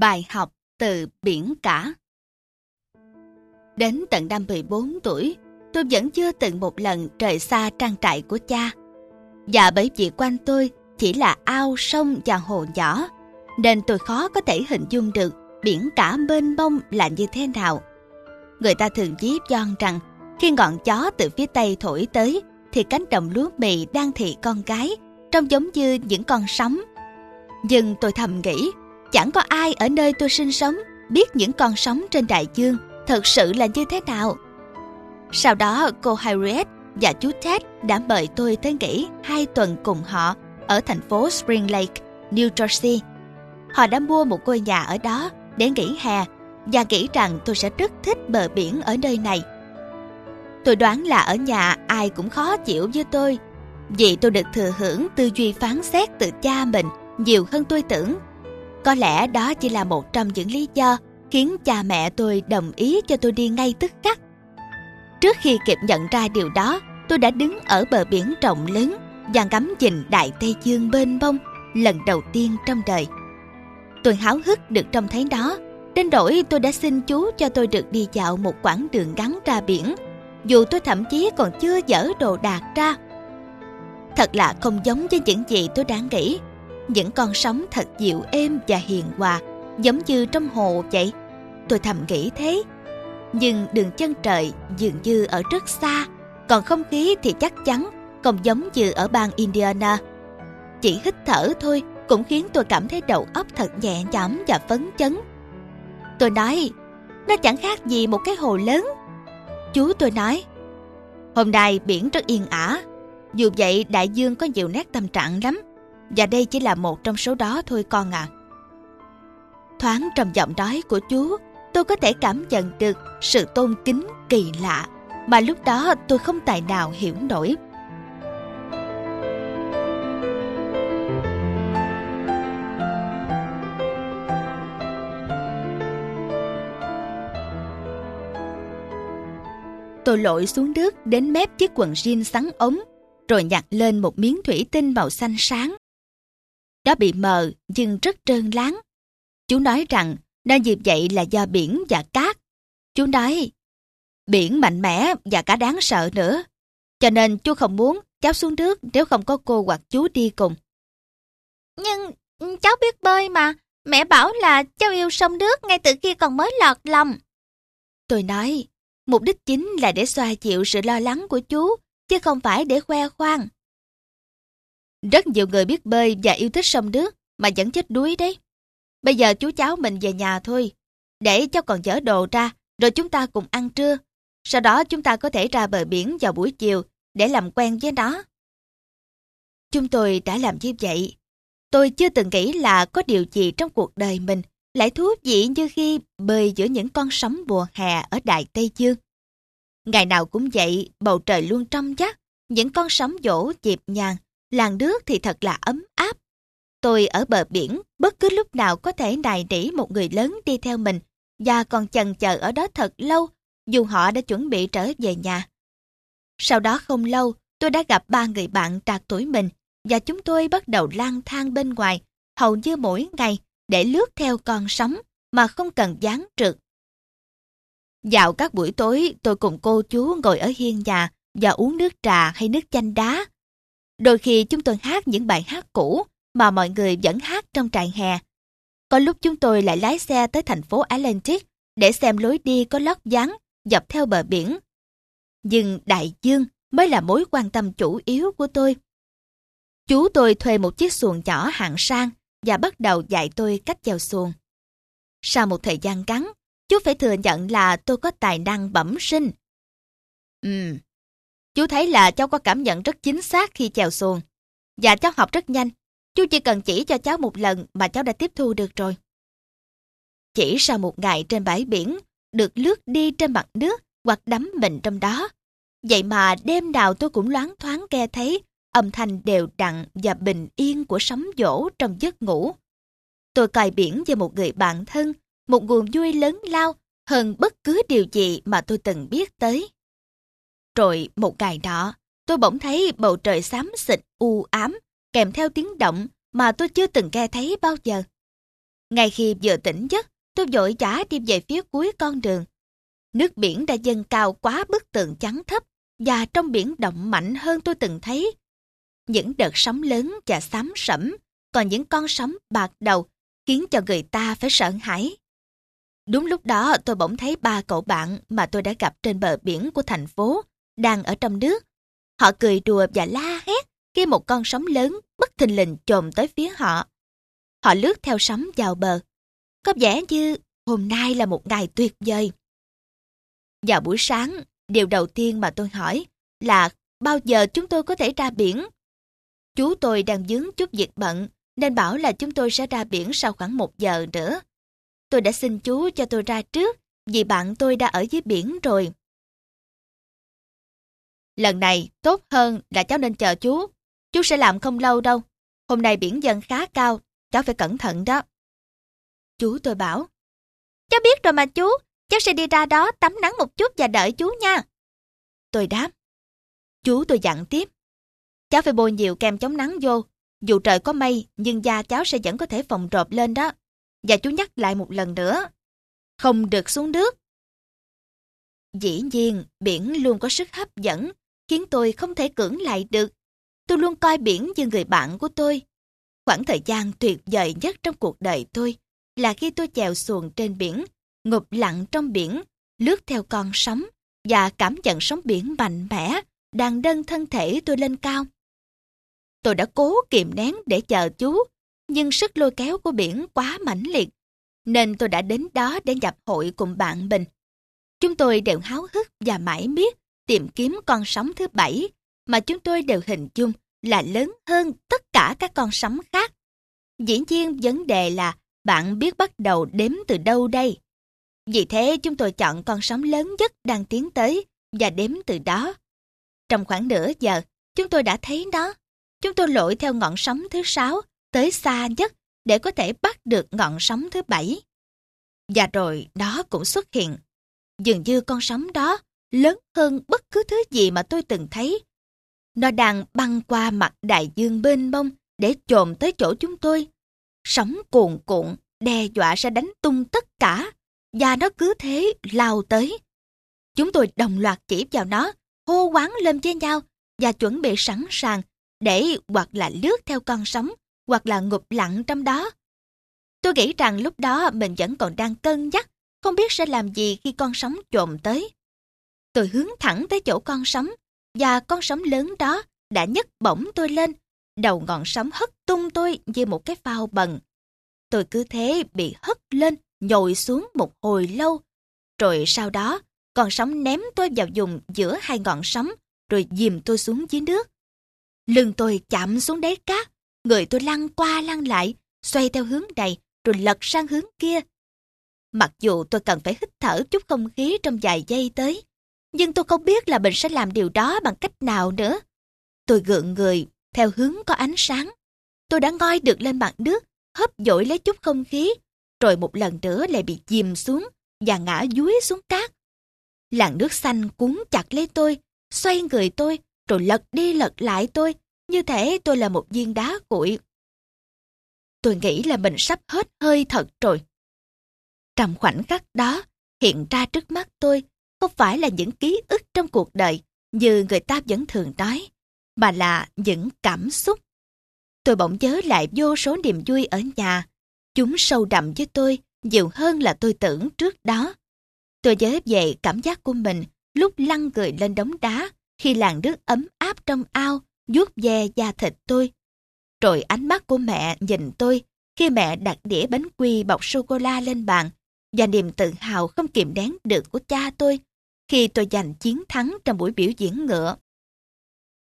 Bài học từ biển cả Đến tận năm 14 tuổi, tôi vẫn chưa từng một lần rời xa trang trại của cha. Và bởi vì quanh tôi chỉ là ao, sông và hồ nhỏ, nên tôi khó có thể hình dung được biển cả mênh mông là như thế nào. Người ta thường ví von rằng khi ngọn gió từ phía tây thổi tới thì cánh đồng lúa mì đang thị con gái trông giống như những con sóng. Nhưng tôi thầm nghĩ chẳng có ai ở nơi tôi sinh sống biết những con sóng trên đại dương thật sự là như thế nào. Sau đó cô Harriet và chú Ted đã mời tôi tới nghỉ hai tuần cùng họ ở thành phố Spring Lake, New Jersey. Họ đã mua một ngôi nhà ở đó để nghỉ hè và nghĩ rằng tôi sẽ rất thích bờ biển ở nơi này. Tôi đoán là ở nhà ai cũng khó chịu với tôi vì tôi được thừa hưởng tư duy phán xét từ cha mình nhiều hơn tôi tưởng. Có lẽ đó chỉ là một trong những lý do khiến cha mẹ tôi đồng ý cho tôi đi ngay tức khắc. Trước khi kịp nhận ra điều đó, tôi đã đứng ở bờ biển rộng lớn và ngắm nhìn đại Tây Dương bên bông lần đầu tiên trong đời. Tôi háo hức được trông thấy nó, đến đổi tôi đã xin chú cho tôi được đi dạo một quãng đường ngắn ra biển, dù tôi thậm chí còn chưa dỡ đồ đạc ra. Thật là không giống với những gì tôi đã nghĩ. Những con sóng thật dịu êm và hiền hòa, giống như trong hồ vậy. Tôi thầm nghĩ thế. Nhưng đường chân trời dường như ở rất xa, còn không khí thì chắc chắn không giống như ở bang Indiana. Chỉ hít thở thôi cũng khiến tôi cảm thấy đầu óc thật nhẹ nhõm và phấn chấn. Tôi nói, nó chẳng khác gì một cái hồ lớn. Chú tôi nói, hôm nay biển rất yên ả, dù vậy đại dương có nhiều nét tâm trạng lắm, và đây chỉ là một trong số đó thôi con ạ. À. Thoáng trong giọng nói của chú, tôi có thể cảm nhận được sự tôn kính kỳ lạ mà lúc đó tôi không tài nào hiểu nổi. Tôi lội xuống nước đến mép chiếc quần jean sắn ống, rồi nhặt lên một miếng thủy tinh màu xanh sáng. Nó bị mờ nhưng rất trơn láng. Chú nói rằng nên dịp vậy là do biển và cát. Chú nói, biển mạnh mẽ và cả đáng sợ nữa. Cho nên chú không muốn cháu xuống nước nếu không có cô hoặc chú đi cùng. Nhưng cháu biết bơi mà, mẹ bảo là cháu yêu sông nước ngay từ khi còn mới lọt lòng. Tôi nói, mục đích chính là để xoa dịu sự lo lắng của chú, chứ không phải để khoe khoang. Rất nhiều người biết bơi và yêu thích sông nước mà vẫn chết đuối đấy. Bây giờ chú cháu mình về nhà thôi, để cháu còn dỡ đồ ra, rồi chúng ta cùng ăn trưa. Sau đó chúng ta có thể ra bờ biển vào buổi chiều để làm quen với nó. Chúng tôi đã làm như vậy. Tôi chưa từng nghĩ là có điều gì trong cuộc đời mình lại thú vị như khi bơi giữa những con sóng mùa hè ở Đại Tây Dương. Ngày nào cũng vậy, bầu trời luôn trong chắc, những con sóng dỗ dịp nhàng, làng nước thì thật là ấm áp. Tôi ở bờ biển, bất cứ lúc nào có thể nài nỉ một người lớn đi theo mình và còn chần chờ ở đó thật lâu, dù họ đã chuẩn bị trở về nhà. Sau đó không lâu, tôi đã gặp ba người bạn trạc tuổi mình và chúng tôi bắt đầu lang thang bên ngoài, hầu như mỗi ngày để lướt theo con sóng mà không cần dán trượt. Dạo các buổi tối, tôi cùng cô chú ngồi ở hiên nhà và uống nước trà hay nước chanh đá. Đôi khi chúng tôi hát những bài hát cũ mà mọi người vẫn hát trong trại hè. Có lúc chúng tôi lại lái xe tới thành phố Atlantic để xem lối đi có lót dáng dọc theo bờ biển. Nhưng đại dương mới là mối quan tâm chủ yếu của tôi. Chú tôi thuê một chiếc xuồng nhỏ hạng sang và bắt đầu dạy tôi cách chèo xuồng. Sau một thời gian ngắn, chú phải thừa nhận là tôi có tài năng bẩm sinh. Ừm, chú thấy là cháu có cảm nhận rất chính xác khi chèo xuồng. Và cháu học rất nhanh. Chú chỉ cần chỉ cho cháu một lần mà cháu đã tiếp thu được rồi. Chỉ sau một ngày trên bãi biển, được lướt đi trên mặt nước hoặc đắm mình trong đó. Vậy mà đêm nào tôi cũng loáng thoáng nghe thấy âm thanh đều đặn và bình yên của sóng dỗ trong giấc ngủ. Tôi cài biển với một người bạn thân, một nguồn vui lớn lao hơn bất cứ điều gì mà tôi từng biết tới. Rồi một ngày nọ, tôi bỗng thấy bầu trời xám xịt u ám, kèm theo tiếng động mà tôi chưa từng nghe thấy bao giờ. Ngay khi vừa tỉnh giấc, tôi vội vã đi về phía cuối con đường. Nước biển đã dâng cao quá bức tường trắng thấp và trong biển động mạnh hơn tôi từng thấy. Những đợt sóng lớn và xám sẫm, còn những con sóng bạc đầu khiến cho người ta phải sợ hãi. Đúng lúc đó tôi bỗng thấy ba cậu bạn mà tôi đã gặp trên bờ biển của thành phố đang ở trong nước. Họ cười đùa và la hét khi một con sóng lớn bất thình lình trồm tới phía họ. Họ lướt theo sóng vào bờ. Có vẻ như hôm nay là một ngày tuyệt vời. Vào buổi sáng, điều đầu tiên mà tôi hỏi là bao giờ chúng tôi có thể ra biển? Chú tôi đang dướng chút việc bận nên bảo là chúng tôi sẽ ra biển sau khoảng một giờ nữa. Tôi đã xin chú cho tôi ra trước vì bạn tôi đã ở dưới biển rồi. Lần này tốt hơn là cháu nên chờ chú. Chú sẽ làm không lâu đâu. Hôm nay biển dần khá cao, cháu phải cẩn thận đó. Chú tôi bảo. Cháu biết rồi mà chú, cháu sẽ đi ra đó tắm nắng một chút và đợi chú nha. Tôi đáp. Chú tôi dặn tiếp. Cháu phải bôi nhiều kem chống nắng vô. Dù trời có mây, nhưng da cháu sẽ vẫn có thể phòng rộp lên đó. Và chú nhắc lại một lần nữa. Không được xuống nước. Dĩ nhiên, biển luôn có sức hấp dẫn, khiến tôi không thể cưỡng lại được. Tôi luôn coi biển như người bạn của tôi. Khoảng thời gian tuyệt vời nhất trong cuộc đời tôi là khi tôi chèo xuồng trên biển, ngụp lặng trong biển, lướt theo con sóng và cảm nhận sóng biển mạnh mẽ đang nâng thân thể tôi lên cao. Tôi đã cố kiềm nén để chờ chú, nhưng sức lôi kéo của biển quá mãnh liệt, nên tôi đã đến đó để nhập hội cùng bạn mình. Chúng tôi đều háo hức và mãi miết tìm kiếm con sóng thứ bảy mà chúng tôi đều hình dung là lớn hơn tất cả các con sóng khác. Dĩ nhiên vấn đề là bạn biết bắt đầu đếm từ đâu đây. Vì thế chúng tôi chọn con sóng lớn nhất đang tiến tới và đếm từ đó. Trong khoảng nửa giờ, chúng tôi đã thấy nó. Chúng tôi lội theo ngọn sóng thứ sáu tới xa nhất để có thể bắt được ngọn sóng thứ bảy. Và rồi nó cũng xuất hiện. Dường như con sóng đó lớn hơn bất cứ thứ gì mà tôi từng thấy. Nó đang băng qua mặt đại dương bên mông để trồm tới chỗ chúng tôi. Sóng cuồn cuộn, đe dọa sẽ đánh tung tất cả, và nó cứ thế lao tới. Chúng tôi đồng loạt chỉ vào nó, hô quán lên với nhau và chuẩn bị sẵn sàng để hoặc là lướt theo con sóng, hoặc là ngụp lặng trong đó. Tôi nghĩ rằng lúc đó mình vẫn còn đang cân nhắc, không biết sẽ làm gì khi con sóng trộm tới. Tôi hướng thẳng tới chỗ con sóng, và con sóng lớn đó đã nhấc bổng tôi lên, đầu ngọn sóng hất tung tôi như một cái phao bần. Tôi cứ thế bị hất lên, nhồi xuống một hồi lâu, rồi sau đó con sóng ném tôi vào vùng giữa hai ngọn sóng, rồi dìm tôi xuống dưới nước. Lưng tôi chạm xuống đáy cát, người tôi lăn qua lăn lại, xoay theo hướng này, rồi lật sang hướng kia. Mặc dù tôi cần phải hít thở chút không khí trong vài giây tới, nhưng tôi không biết là mình sẽ làm điều đó bằng cách nào nữa. Tôi gượng người, theo hướng có ánh sáng. Tôi đã ngoi được lên mặt nước, hấp dội lấy chút không khí, rồi một lần nữa lại bị chìm xuống và ngã dúi xuống cát. Làn nước xanh cuốn chặt lấy tôi, xoay người tôi, rồi lật đi lật lại tôi, như thể tôi là một viên đá cuội. Tôi nghĩ là mình sắp hết hơi thật rồi. Trong khoảnh khắc đó, hiện ra trước mắt tôi không phải là những ký ức trong cuộc đời như người ta vẫn thường nói, mà là những cảm xúc. Tôi bỗng nhớ lại vô số niềm vui ở nhà. Chúng sâu đậm với tôi nhiều hơn là tôi tưởng trước đó. Tôi nhớ về cảm giác của mình lúc lăn người lên đống đá khi làn nước ấm áp trong ao vuốt ve da thịt tôi. Rồi ánh mắt của mẹ nhìn tôi khi mẹ đặt đĩa bánh quy bọc sô-cô-la lên bàn và niềm tự hào không kiềm đén được của cha tôi khi tôi giành chiến thắng trong buổi biểu diễn ngựa.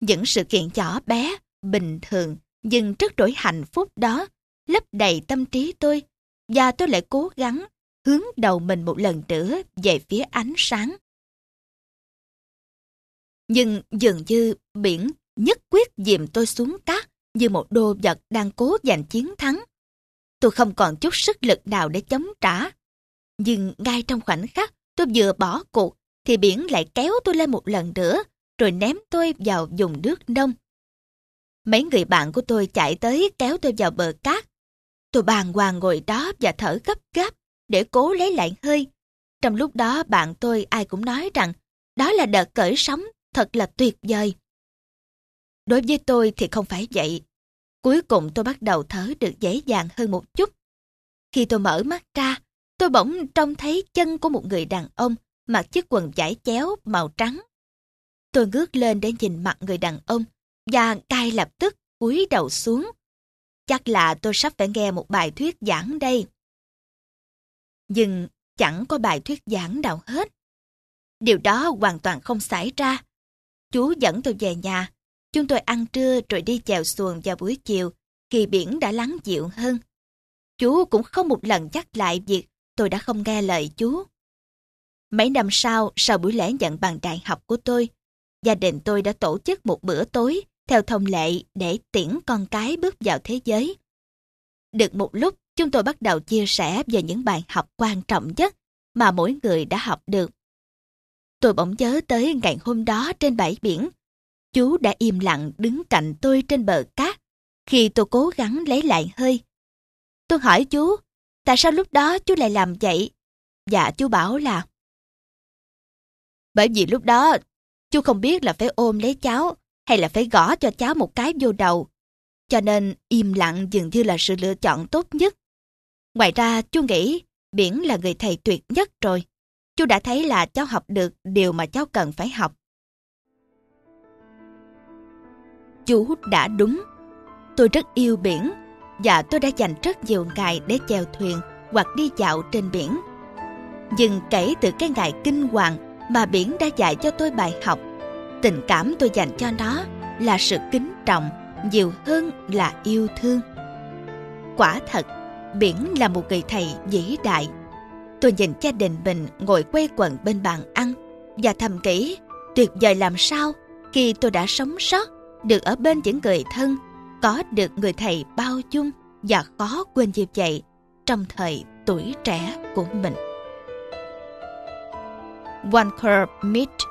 Những sự kiện nhỏ bé, bình thường, nhưng rất đổi hạnh phúc đó, lấp đầy tâm trí tôi, và tôi lại cố gắng hướng đầu mình một lần nữa về phía ánh sáng. Nhưng dường như biển nhất quyết dìm tôi xuống cát như một đô vật đang cố giành chiến thắng. Tôi không còn chút sức lực nào để chống trả. Nhưng ngay trong khoảnh khắc tôi vừa bỏ cuộc thì biển lại kéo tôi lên một lần nữa, rồi ném tôi vào vùng nước nông. Mấy người bạn của tôi chạy tới kéo tôi vào bờ cát. Tôi bàng hoàng ngồi đó và thở gấp gáp để cố lấy lại hơi. Trong lúc đó bạn tôi ai cũng nói rằng đó là đợt cởi sóng thật là tuyệt vời. Đối với tôi thì không phải vậy. Cuối cùng tôi bắt đầu thở được dễ dàng hơn một chút. Khi tôi mở mắt ra, tôi bỗng trông thấy chân của một người đàn ông mặc chiếc quần vải chéo màu trắng. Tôi ngước lên để nhìn mặt người đàn ông, và cai lập tức cúi đầu xuống. Chắc là tôi sắp phải nghe một bài thuyết giảng đây. Nhưng chẳng có bài thuyết giảng nào hết. Điều đó hoàn toàn không xảy ra. Chú dẫn tôi về nhà. Chúng tôi ăn trưa rồi đi chèo xuồng vào buổi chiều, khi biển đã lắng dịu hơn. Chú cũng không một lần nhắc lại việc tôi đã không nghe lời chú. Mấy năm sau, sau buổi lễ nhận bằng đại học của tôi, gia đình tôi đã tổ chức một bữa tối theo thông lệ để tiễn con cái bước vào thế giới. Được một lúc, chúng tôi bắt đầu chia sẻ về những bài học quan trọng nhất mà mỗi người đã học được. Tôi bỗng nhớ tới ngày hôm đó trên bãi biển. Chú đã im lặng đứng cạnh tôi trên bờ cát khi tôi cố gắng lấy lại hơi. Tôi hỏi chú, tại sao lúc đó chú lại làm vậy? Dạ chú bảo là bởi vì lúc đó, chú không biết là phải ôm lấy cháu hay là phải gõ cho cháu một cái vô đầu. Cho nên im lặng dường như là sự lựa chọn tốt nhất. Ngoài ra, chú nghĩ Biển là người thầy tuyệt nhất rồi. Chú đã thấy là cháu học được điều mà cháu cần phải học. Chú đã đúng. Tôi rất yêu biển và tôi đã dành rất nhiều ngày để chèo thuyền hoặc đi dạo trên biển. Nhưng kể từ cái ngày kinh hoàng mà biển đã dạy cho tôi bài học, tình cảm tôi dành cho nó là sự kính trọng nhiều hơn là yêu thương. Quả thật, biển là một người thầy vĩ đại. Tôi nhìn gia đình mình ngồi quay quần bên bàn ăn và thầm nghĩ tuyệt vời làm sao khi tôi đã sống sót được ở bên những người thân có được người thầy bao dung và khó quên như vậy trong thời tuổi trẻ của mình. one curb meet